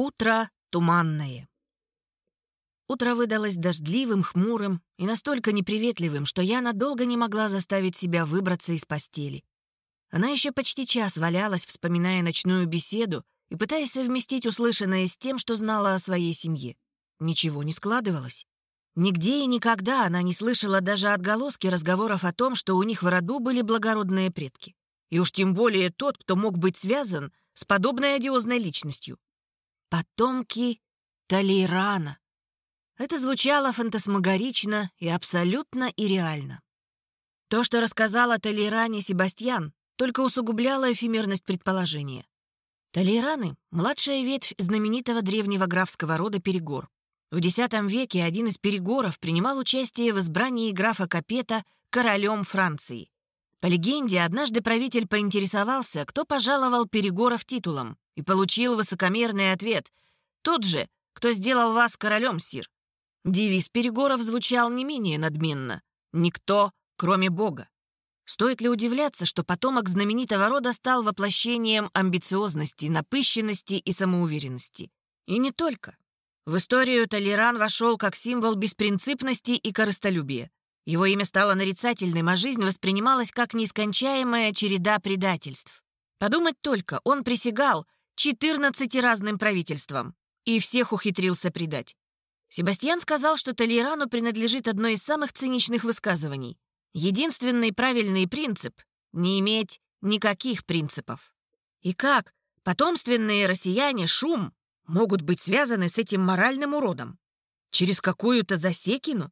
Утро туманное. Утро выдалось дождливым, хмурым и настолько неприветливым, что я надолго не могла заставить себя выбраться из постели. Она еще почти час валялась, вспоминая ночную беседу и пытаясь совместить услышанное с тем, что знала о своей семье. Ничего не складывалось. Нигде и никогда она не слышала даже отголоски разговоров о том, что у них в роду были благородные предки. И уж тем более тот, кто мог быть связан с подобной одиозной личностью. Потомки Талейрана. Это звучало фантасмагорично и абсолютно и реально. То, что рассказал о Талейране Себастьян, только усугубляло эфемерность предположения. Талейраны — младшая ветвь знаменитого древнего графского рода Перегор. В X веке один из Перегоров принимал участие в избрании графа Капета королем Франции. По легенде, однажды правитель поинтересовался, кто пожаловал Перегоров титулом и получил высокомерный ответ. Тот же, кто сделал вас королем, сир. Девиз Перегоров звучал не менее надменно. «Никто, кроме Бога». Стоит ли удивляться, что потомок знаменитого рода стал воплощением амбициозности, напыщенности и самоуверенности? И не только. В историю Толеран вошел как символ беспринципности и корыстолюбия. Его имя стало нарицательным, а жизнь воспринималась как нескончаемая череда предательств. Подумать только, он присягал — 14 разным правительствам, и всех ухитрился предать. Себастьян сказал, что Толерану принадлежит одно из самых циничных высказываний. Единственный правильный принцип — не иметь никаких принципов. И как потомственные россияне шум могут быть связаны с этим моральным уродом? Через какую-то засекину?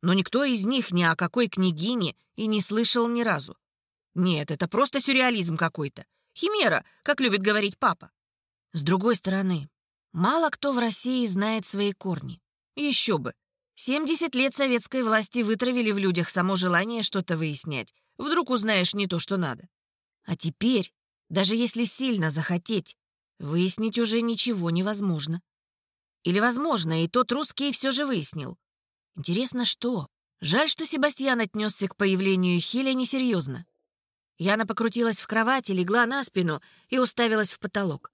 Но никто из них ни о какой княгине и не слышал ни разу. Нет, это просто сюрреализм какой-то. Химера, как любит говорить папа. С другой стороны, мало кто в России знает свои корни. Еще бы. 70 лет советской власти вытравили в людях само желание что-то выяснять. Вдруг узнаешь не то, что надо. А теперь, даже если сильно захотеть, выяснить уже ничего невозможно. Или возможно, и тот русский все же выяснил. Интересно, что? Жаль, что Себастьян отнесся к появлению Хиля несерьезно. Яна покрутилась в кровати, легла на спину и уставилась в потолок.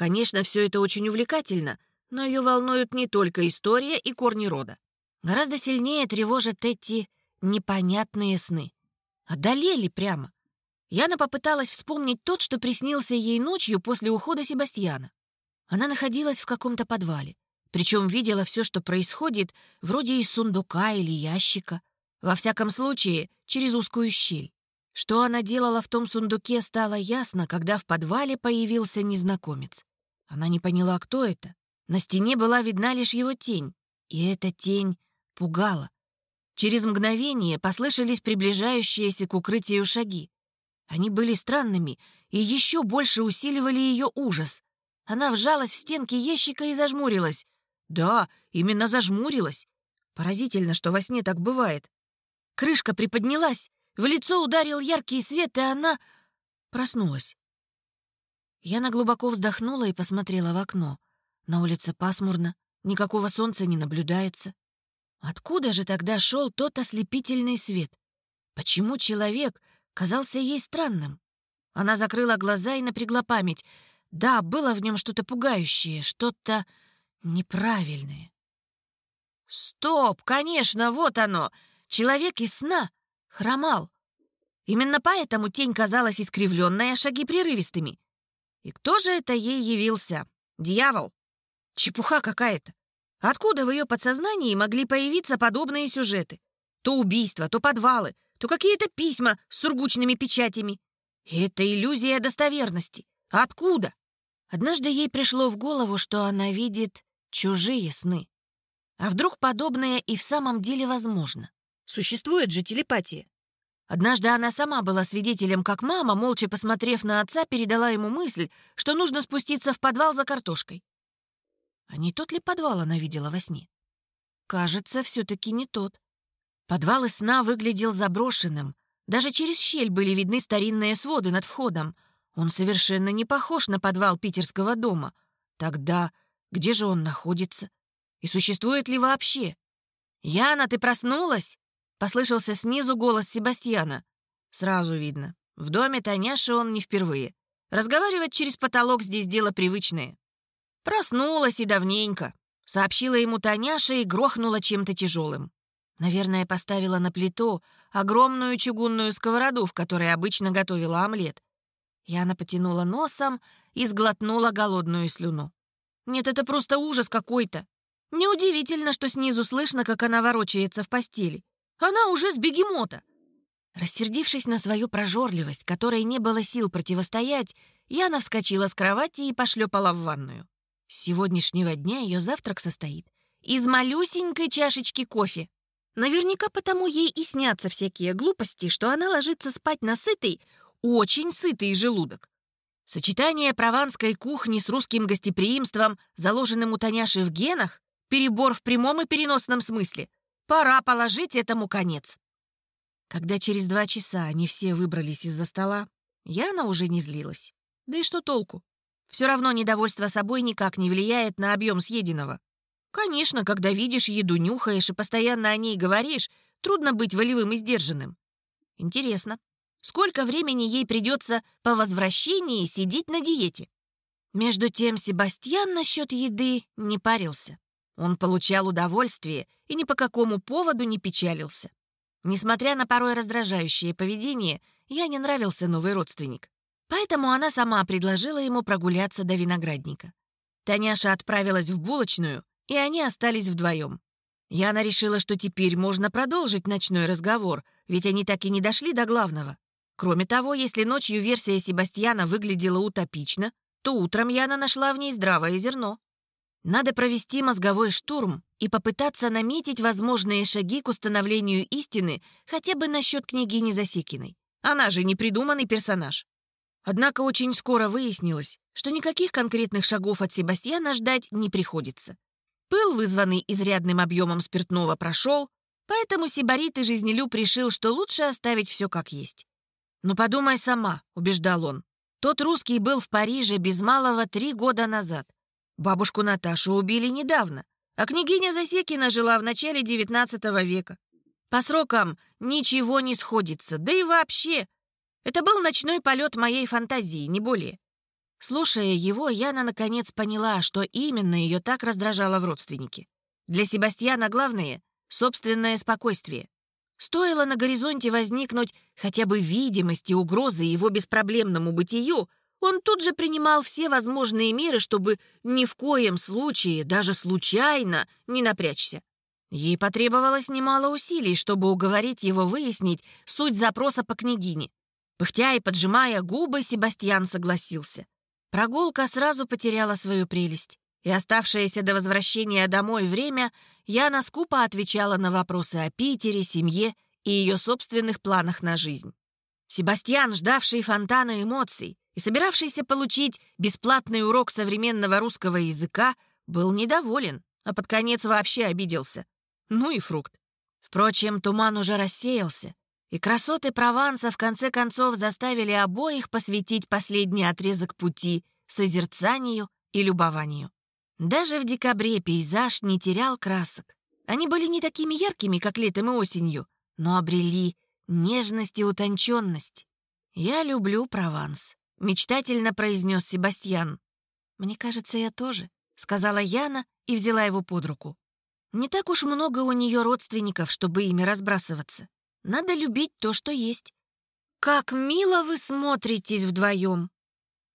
Конечно, все это очень увлекательно, но ее волнуют не только история и корни рода. Гораздо сильнее тревожат эти непонятные сны. Одолели прямо. Яна попыталась вспомнить тот, что приснился ей ночью после ухода Себастьяна. Она находилась в каком-то подвале, причем видела все, что происходит, вроде из сундука или ящика. Во всяком случае, через узкую щель. Что она делала в том сундуке, стало ясно, когда в подвале появился незнакомец. Она не поняла, кто это. На стене была видна лишь его тень, и эта тень пугала. Через мгновение послышались приближающиеся к укрытию шаги. Они были странными и еще больше усиливали ее ужас. Она вжалась в стенки ящика и зажмурилась. Да, именно зажмурилась. Поразительно, что во сне так бывает. Крышка приподнялась, в лицо ударил яркий свет, и она проснулась. Яна глубоко вздохнула и посмотрела в окно. На улице пасмурно, никакого солнца не наблюдается. Откуда же тогда шел тот ослепительный свет? Почему человек казался ей странным? Она закрыла глаза и напрягла память. Да, было в нем что-то пугающее, что-то неправильное. Стоп, конечно, вот оно! Человек из сна хромал. Именно поэтому тень казалась искривленной, а шаги прерывистыми. И кто же это ей явился? Дьявол? Чепуха какая-то. Откуда в ее подсознании могли появиться подобные сюжеты? То убийства, то подвалы, то какие-то письма с сургучными печатями. Это иллюзия достоверности. Откуда? Однажды ей пришло в голову, что она видит чужие сны. А вдруг подобное и в самом деле возможно? Существует же телепатия. Однажды она сама была свидетелем, как мама, молча посмотрев на отца, передала ему мысль, что нужно спуститься в подвал за картошкой. А не тот ли подвал она видела во сне? Кажется, все-таки не тот. Подвал из сна выглядел заброшенным. Даже через щель были видны старинные своды над входом. Он совершенно не похож на подвал питерского дома. Тогда где же он находится? И существует ли вообще? «Яна, ты проснулась?» Послышался снизу голос Себастьяна. Сразу видно. В доме Таняши он не впервые. Разговаривать через потолок здесь дело привычное. «Проснулась и давненько», — сообщила ему Таняша и грохнула чем-то тяжелым. Наверное, поставила на плиту огромную чугунную сковороду, в которой обычно готовила омлет. Яна потянула носом и сглотнула голодную слюну. Нет, это просто ужас какой-то. Неудивительно, что снизу слышно, как она ворочается в постели. Она уже с бегемота. Рассердившись на свою прожорливость, которой не было сил противостоять, Яна вскочила с кровати и пошлепала в ванную. С сегодняшнего дня ее завтрак состоит из малюсенькой чашечки кофе. Наверняка потому ей и снятся всякие глупости, что она ложится спать на сытый, очень сытый желудок. Сочетание прованской кухни с русским гостеприимством, заложенным у Таняши в генах, перебор в прямом и переносном смысле. Пора положить этому конец. Когда через два часа они все выбрались из-за стола, Яна уже не злилась. Да и что толку? Все равно недовольство собой никак не влияет на объем съеденного. Конечно, когда видишь еду, нюхаешь и постоянно о ней говоришь, трудно быть волевым и сдержанным. Интересно, Сколько времени ей придется по возвращении сидеть на диете? Между тем Себастьян насчет еды не парился. Он получал удовольствие и ни по какому поводу не печалился. Несмотря на порой раздражающее поведение, я не нравился новый родственник. Поэтому она сама предложила ему прогуляться до виноградника. Таняша отправилась в булочную, и они остались вдвоем. Яна решила, что теперь можно продолжить ночной разговор, ведь они так и не дошли до главного. Кроме того, если ночью версия Себастьяна выглядела утопично, то утром Яна нашла в ней здравое зерно. Надо провести мозговой штурм и попытаться наметить возможные шаги к установлению истины хотя бы насчет княгини Засекиной. Она же не придуманный персонаж. Однако очень скоро выяснилось, что никаких конкретных шагов от Себастьяна ждать не приходится. Пыл, вызванный изрядным объемом спиртного, прошел, поэтому Сибарит и Жизнелюб решил, что лучше оставить все как есть. «Ну подумай сама», — убеждал он. «Тот русский был в Париже без малого три года назад. Бабушку Наташу убили недавно, а княгиня Засекина жила в начале XIX века. По срокам ничего не сходится, да и вообще. Это был ночной полет моей фантазии, не более». Слушая его, Яна наконец поняла, что именно ее так раздражало в родственнике. Для Себастьяна главное — собственное спокойствие. Стоило на горизонте возникнуть хотя бы видимости угрозы его беспроблемному бытию, он тут же принимал все возможные меры, чтобы ни в коем случае, даже случайно, не напрячься. Ей потребовалось немало усилий, чтобы уговорить его выяснить суть запроса по княгине. Пыхтя и поджимая губы, Себастьян согласился. Прогулка сразу потеряла свою прелесть, и оставшееся до возвращения домой время Яна скупо отвечала на вопросы о Питере, семье и ее собственных планах на жизнь. Себастьян, ждавший фонтана эмоций и собиравшийся получить бесплатный урок современного русского языка, был недоволен, а под конец вообще обиделся. Ну и фрукт. Впрочем, туман уже рассеялся, и красоты Прованса в конце концов заставили обоих посвятить последний отрезок пути созерцанию и любованию. Даже в декабре пейзаж не терял красок. Они были не такими яркими, как летом и осенью, но обрели нежность и утонченность. «Я люблю Прованс», — мечтательно произнес Себастьян. «Мне кажется, я тоже», — сказала Яна и взяла его под руку. «Не так уж много у нее родственников, чтобы ими разбрасываться. Надо любить то, что есть». «Как мило вы смотритесь вдвоем!»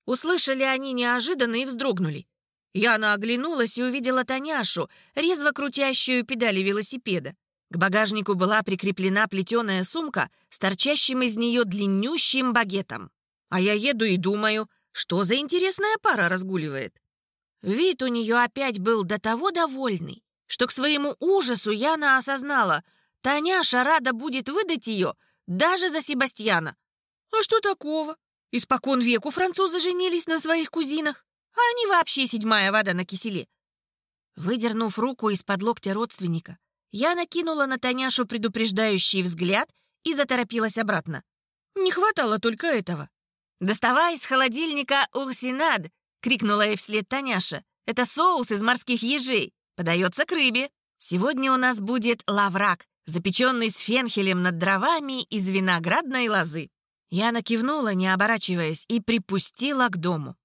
Услышали они неожиданно и вздрогнули. Яна оглянулась и увидела Таняшу, резво крутящую педали велосипеда. К багажнику была прикреплена плетеная сумка с торчащим из нее длиннющим багетом. А я еду и думаю, что за интересная пара разгуливает. Вид у нее опять был до того довольный, что к своему ужасу Яна осознала, Таняша рада будет выдать ее даже за Себастьяна. А что такого? Испокон веку французы женились на своих кузинах а они вообще седьмая вода на киселе. Выдернув руку из-под локтя родственника, я накинула на Таняшу предупреждающий взгляд и заторопилась обратно. Не хватало только этого. «Доставай из холодильника урсинад!» — крикнула ей вслед Таняша. «Это соус из морских ежей. Подается к рыбе. Сегодня у нас будет лаврак, запеченный с фенхелем над дровами из виноградной лозы». Я накивнула, не оборачиваясь, и припустила к дому.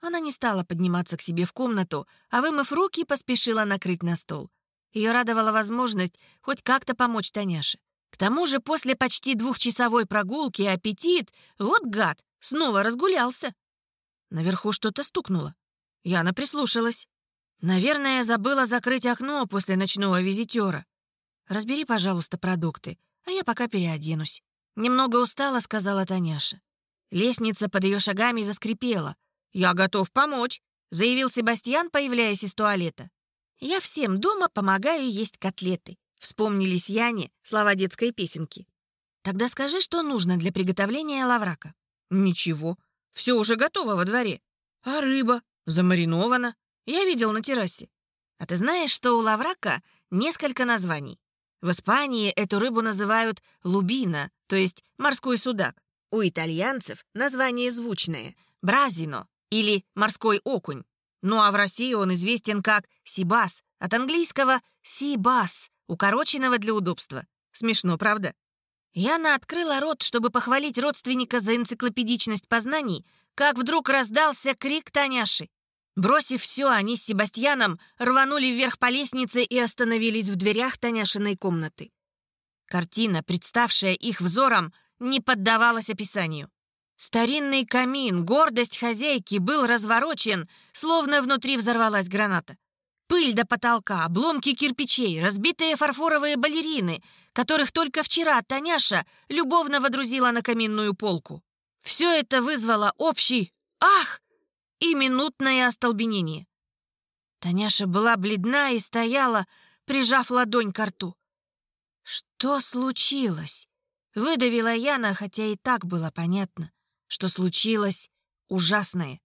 Она не стала подниматься к себе в комнату, а, вымыв руки, поспешила накрыть на стол. Ее радовала возможность хоть как-то помочь Таняше. К тому же после почти двухчасовой прогулки аппетит, вот гад, снова разгулялся. Наверху что-то стукнуло. Яна прислушалась. Наверное, забыла закрыть окно после ночного визитера. Разбери, пожалуйста, продукты, а я пока переоденусь. Немного устала, сказала Таняша. Лестница под ее шагами заскрипела. «Я готов помочь», — заявил Себастьян, появляясь из туалета. «Я всем дома помогаю есть котлеты», — вспомнились Яне слова детской песенки. «Тогда скажи, что нужно для приготовления лаврака». «Ничего, все уже готово во дворе. А рыба? Замаринована. Я видел на террасе. А ты знаешь, что у лаврака несколько названий? В Испании эту рыбу называют лубина, то есть морской судак. У итальянцев название звучное — бразино или морской окунь. Ну а в России он известен как сибас, от английского сибас, укороченного для удобства. Смешно, правда? Яна открыла рот, чтобы похвалить родственника за энциклопедичность познаний, как вдруг раздался крик Таняши. Бросив все, они с Себастьяном рванули вверх по лестнице и остановились в дверях Таняшиной комнаты. Картина, представшая их взором, не поддавалась описанию. Старинный камин, гордость хозяйки, был разворочен, словно внутри взорвалась граната. Пыль до потолка, обломки кирпичей, разбитые фарфоровые балерины, которых только вчера Таняша любовно водрузила на каминную полку. Все это вызвало общий «Ах!» и минутное остолбенение. Таняша была бледна и стояла, прижав ладонь к рту. «Что случилось?» — выдавила Яна, хотя и так было понятно что случилось ужасное.